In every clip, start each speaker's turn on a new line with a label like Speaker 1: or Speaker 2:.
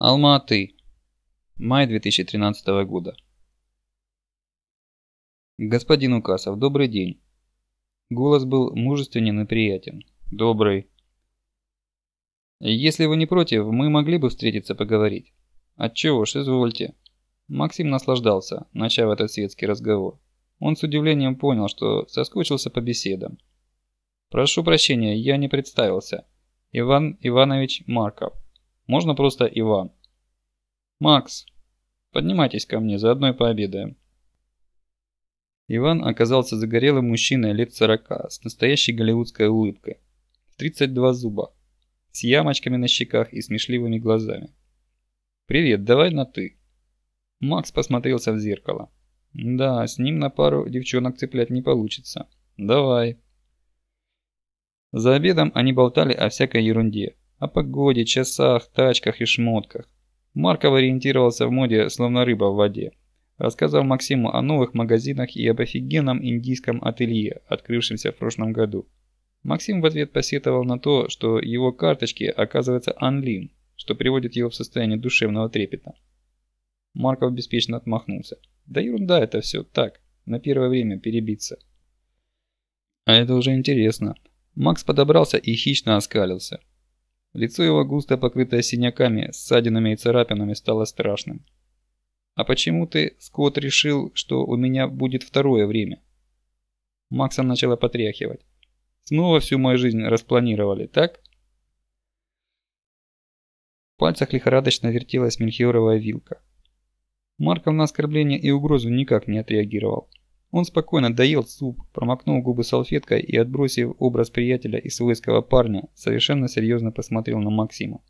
Speaker 1: Алма-Аты. Май 2013 года. Господин Укасов, добрый день. Голос был мужественен и приятен. Добрый. Если вы не против, мы могли бы встретиться поговорить. Отчего ж, извольте. Максим наслаждался, начав этот светский разговор. Он с удивлением понял, что соскучился по беседам. Прошу прощения, я не представился. Иван Иванович Марков. Можно просто Иван. Макс, поднимайтесь ко мне, заодно и пообедаем. Иван оказался загорелым мужчиной лет сорока, с настоящей голливудской улыбкой. В 32 зуба, с ямочками на щеках и смешливыми глазами. «Привет, давай на «ты». Макс посмотрелся в зеркало. «Да, с ним на пару девчонок цеплять не получится. Давай». За обедом они болтали о всякой ерунде. О погоде, часах, тачках и шмотках. Марков ориентировался в моде, словно рыба в воде. Рассказал Максиму о новых магазинах и об офигенном индийском ателье, открывшемся в прошлом году. Максим в ответ посетовал на то, что его карточки оказывается анлин, что приводит его в состояние душевного трепета. Марков беспечно отмахнулся. Да ерунда это все, так, на первое время перебиться. А это уже интересно. Макс подобрался и хищно оскалился. Лицо его густо покрытое синяками, ссадинами и царапинами стало страшным. «А почему ты, Скотт, решил, что у меня будет второе время?» Макса начала потряхивать. «Снова всю мою жизнь распланировали, так?» В пальцах лихорадочно вертелась мельхиоровая вилка. Марков на оскорбление и угрозу никак не отреагировал. Он спокойно доел суп, промокнул губы салфеткой и, отбросив образ приятеля и свойского парня, совершенно серьезно посмотрел на Максима.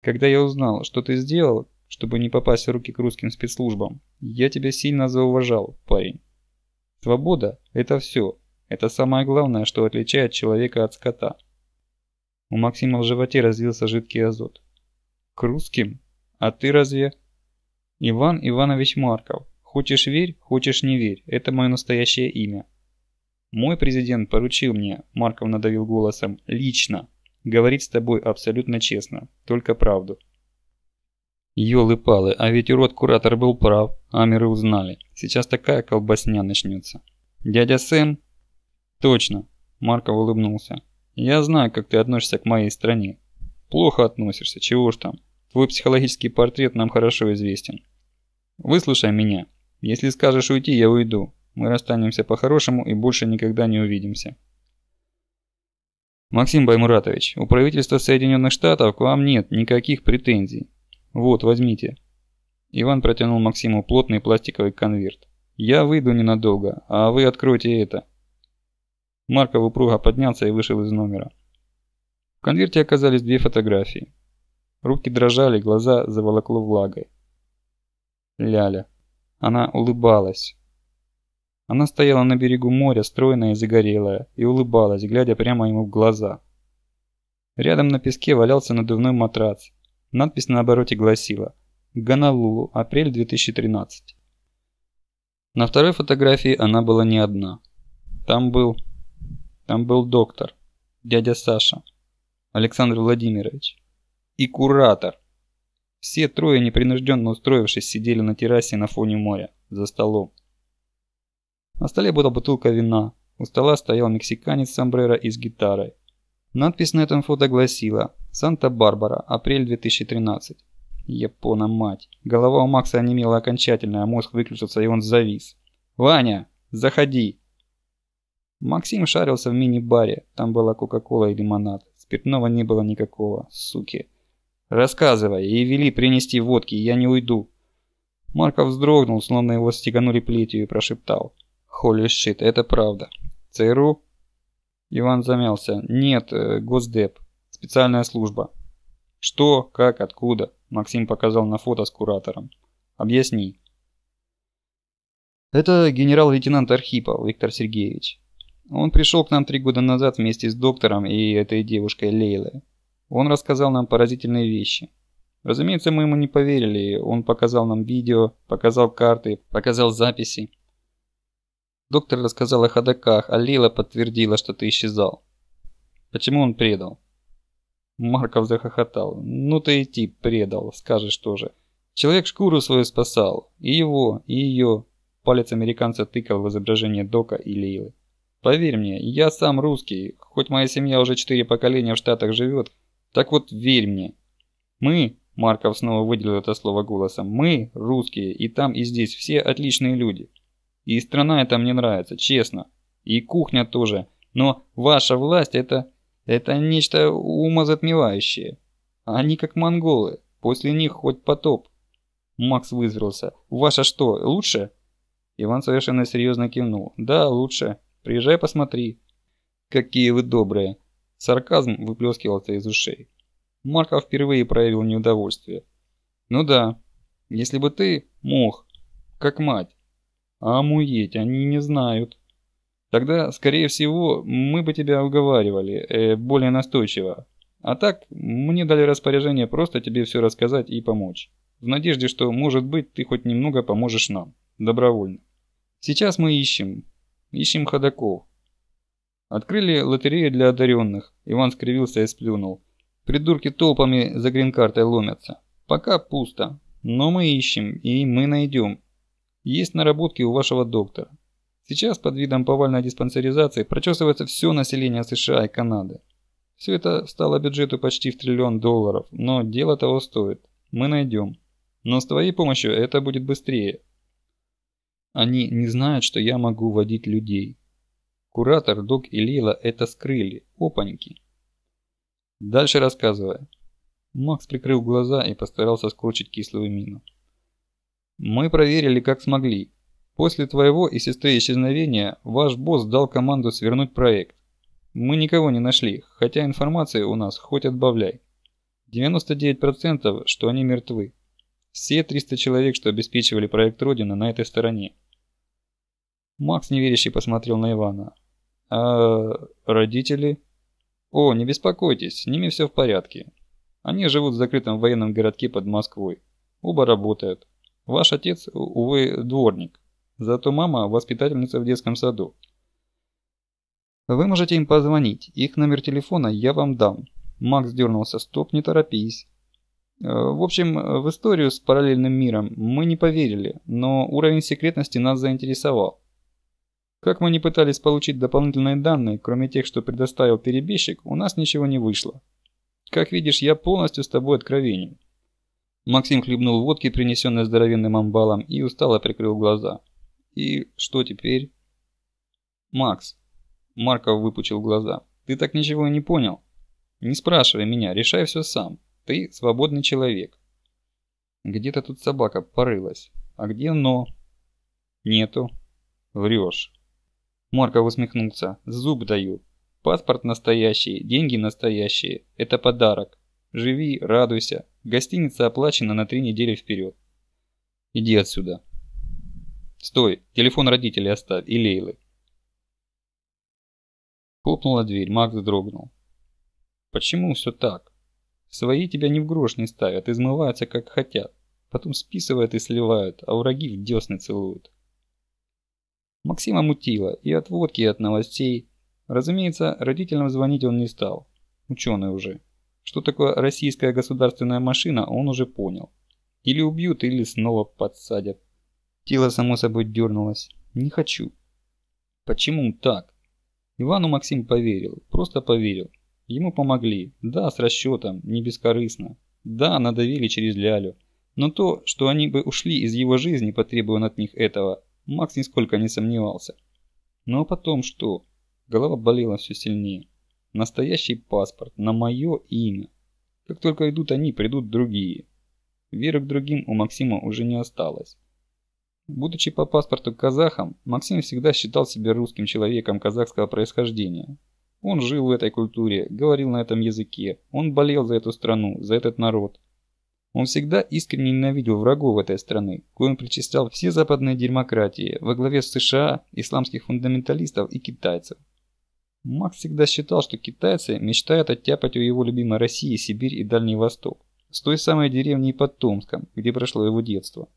Speaker 1: «Когда я узнал, что ты сделал, чтобы не попасть в руки к русским спецслужбам, я тебя сильно зауважал, парень. Свобода – это все. Это самое главное, что отличает человека от скота». У Максима в животе разлился жидкий азот. «К русским? А ты разве...» «Иван Иванович Марков, Хочешь верь, хочешь не верь, это мое настоящее имя. Мой президент поручил мне, Марков надавил голосом, лично, говорить с тобой абсолютно честно, только правду. Ёлы-палы, а ведь урод-куратор был прав, амеры узнали. Сейчас такая колбасня начнется. Дядя Сэм? Точно, Марков улыбнулся. Я знаю, как ты относишься к моей стране. Плохо относишься, чего ж там. Твой психологический портрет нам хорошо известен. Выслушай меня. Если скажешь уйти, я уйду. Мы расстанемся по-хорошему и больше никогда не увидимся. Максим Баймуратович, у правительства Соединенных Штатов к вам нет никаких претензий. Вот, возьмите. Иван протянул Максиму плотный пластиковый конверт. Я выйду ненадолго, а вы откройте это. Марков упруго поднялся и вышел из номера. В конверте оказались две фотографии. Руки дрожали, глаза заволокло влагой. Ляля. Она улыбалась. Она стояла на берегу моря, стройная и загорелая, и улыбалась, глядя прямо ему в глаза. Рядом на песке валялся надувной матрац. Надпись на обороте гласила «Гонолулу, апрель 2013». На второй фотографии она была не одна. Там был... Там был доктор, дядя Саша, Александр Владимирович и куратор. Все трое, непринужденно устроившись, сидели на террасе на фоне моря, за столом. На столе была бутылка вина, у стола стоял мексиканец с сомбреро и с гитарой. Надпись на этом фото гласила «Санта-Барбара, апрель 2013». Япона мать. Голова у Макса онемела окончательно, а мозг выключился и он завис. «Ваня, заходи!» Максим шарился в мини-баре, там была кока-кола и лимонад. Спиртного не было никакого, суки. «Рассказывай, и вели принести водки, я не уйду». Марков вздрогнул, словно его стеганули плетью и прошептал. «Холи шит, это правда. ЦРУ?» Иван замялся. «Нет, э, Госдеп. Специальная служба». «Что? Как? Откуда?» Максим показал на фото с куратором. «Объясни». «Это генерал-лейтенант Архипов Виктор Сергеевич. Он пришел к нам три года назад вместе с доктором и этой девушкой Лейлой. Он рассказал нам поразительные вещи. Разумеется, мы ему не поверили. Он показал нам видео, показал карты, показал записи. Доктор рассказал о ходоках, а Лила подтвердила, что ты исчезал. Почему он предал? Марков захохотал. «Ну ты и тип предал, скажешь тоже. Человек шкуру свою спасал. И его, и ее». Палец американца тыкал в изображение Дока и Лейлы. «Поверь мне, я сам русский, хоть моя семья уже четыре поколения в Штатах живет. Так вот, верь мне. Мы, Марков снова выделил это слово голосом, мы, русские, и там, и здесь, все отличные люди. И страна эта мне нравится, честно. И кухня тоже. Но ваша власть это... Это нечто умозатмевающее. Они как монголы. После них хоть потоп. Макс вызвался. Ваша что, лучше? Иван совершенно серьезно кивнул. Да, лучше. Приезжай посмотри. Какие вы добрые. Сарказм выплескивался из ушей. Марков впервые проявил неудовольствие. Ну да, если бы ты мог, как мать. А муеть они не знают. Тогда, скорее всего, мы бы тебя уговаривали, э, более настойчиво. А так, мне дали распоряжение просто тебе все рассказать и помочь. В надежде, что, может быть, ты хоть немного поможешь нам. Добровольно. Сейчас мы ищем. Ищем ходаков. Открыли лотерею для одаренных. Иван скривился и сплюнул. Придурки толпами за грин-картой ломятся. Пока пусто. Но мы ищем, и мы найдем. Есть наработки у вашего доктора. Сейчас под видом повальной диспансеризации прочесывается все население США и Канады. Все это стало бюджету почти в триллион долларов, но дело того стоит. Мы найдем. Но с твоей помощью это будет быстрее. Они не знают, что я могу водить людей. Куратор, док и Лила это скрыли. Опаньки. Дальше рассказывай. Макс прикрыл глаза и постарался скручить кислую мину. Мы проверили как смогли. После твоего и сестры исчезновения ваш босс дал команду свернуть проект. Мы никого не нашли, хотя информации у нас хоть отбавляй. 99% что они мертвы. Все 300 человек, что обеспечивали проект Родина, на этой стороне. Макс неверящий посмотрел на Ивана. А родители? О, не беспокойтесь, с ними все в порядке. Они живут в закрытом военном городке под Москвой. Оба работают. Ваш отец, увы, дворник. Зато мама воспитательница в детском саду. Вы можете им позвонить. Их номер телефона я вам дам. Макс дернулся. Стоп, не торопись. Э, в общем, в историю с параллельным миром мы не поверили, но уровень секретности нас заинтересовал. Как мы не пытались получить дополнительные данные, кроме тех, что предоставил перебежчик, у нас ничего не вышло. Как видишь, я полностью с тобой откровенен. Максим хлебнул водки, принесенной здоровенным амбалом, и устало прикрыл глаза. И что теперь? Макс. Марков выпучил глаза. Ты так ничего и не понял? Не спрашивай меня, решай все сам. Ты свободный человек. Где-то тут собака порылась. А где но? Нету. Врешь. Марков усмехнулся. Зуб даю. Паспорт настоящий, деньги настоящие. Это подарок. Живи, радуйся. Гостиница оплачена на три недели вперед. Иди отсюда. Стой, телефон родителей оставь и Лейлы. Хлопнула дверь, Макс дрогнул. Почему все так? Свои тебя ни в грош не ставят, измываются как хотят. Потом списывают и сливают, а враги в десны целуют. Максима мутило и от водки, и от новостей. Разумеется, родителям звонить он не стал. Ученый уже. Что такое российская государственная машина, он уже понял. Или убьют, или снова подсадят. Тело само собой дернулось. Не хочу. Почему так? Ивану Максим поверил, просто поверил. Ему помогли, да, с расчетом, не бескорыстно. Да, надавили через лялю. Но то, что они бы ушли из его жизни, потребуя от них этого, Макс нисколько не сомневался. Ну а потом что? Голова болела все сильнее. Настоящий паспорт на мое имя. Как только идут они, придут другие. Веры к другим у Максима уже не осталось. Будучи по паспорту казахом, Максим всегда считал себя русским человеком казахского происхождения. Он жил в этой культуре, говорил на этом языке, он болел за эту страну, за этот народ. Он всегда искренне ненавидел врагов этой страны, коим причислял все западные демократии во главе с США, исламских фундаменталистов и китайцев. Макс всегда считал, что китайцы мечтают оттяпать у его любимой России Сибирь и Дальний Восток, с той самой деревни под Томском, где прошло его детство.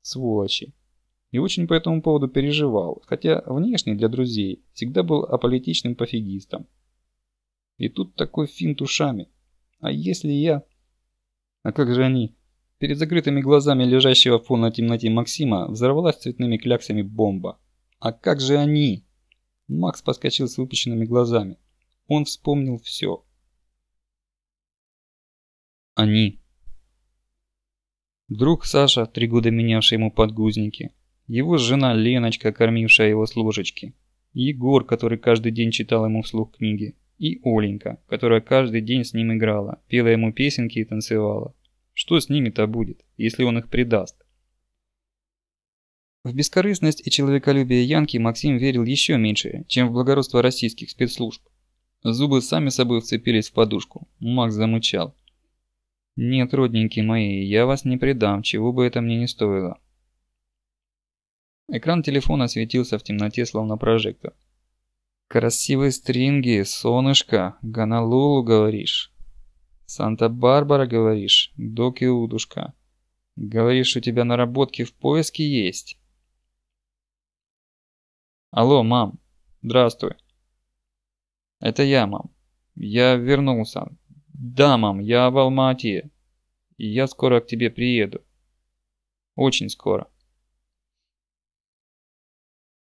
Speaker 1: Сволочи и очень по этому поводу переживал, хотя внешне для друзей всегда был аполитичным пофигистом. И тут такой финт ушами. А если я... А как же они? Перед закрытыми глазами лежащего в полной темноте Максима взорвалась цветными кляксами бомба. А как же они? Макс подскочил с выпущенными глазами. Он вспомнил все. Они. Друг Саша, три года менявший ему подгузники. Его жена Леночка, кормившая его с ложечки. Егор, который каждый день читал ему вслух книги. И Оленька, которая каждый день с ним играла, пела ему песенки и танцевала. Что с ними-то будет, если он их предаст? В бескорыстность и человеколюбие Янки Максим верил еще меньше, чем в благородство российских спецслужб. Зубы сами собой вцепились в подушку. Макс замычал. «Нет, родненькие мои, я вас не предам, чего бы это мне не стоило». Экран телефона светился в темноте, словно прожектор. «Красивые стринги, солнышко, Ганалулу, говоришь?» «Санта-Барбара, говоришь, док удушка. Говоришь, у тебя наработки в поиске есть?» «Алло, мам. Здравствуй». «Это я, мам. Я вернулся. Да, мам, я в Алма-Ате. И я скоро к тебе приеду. Очень скоро».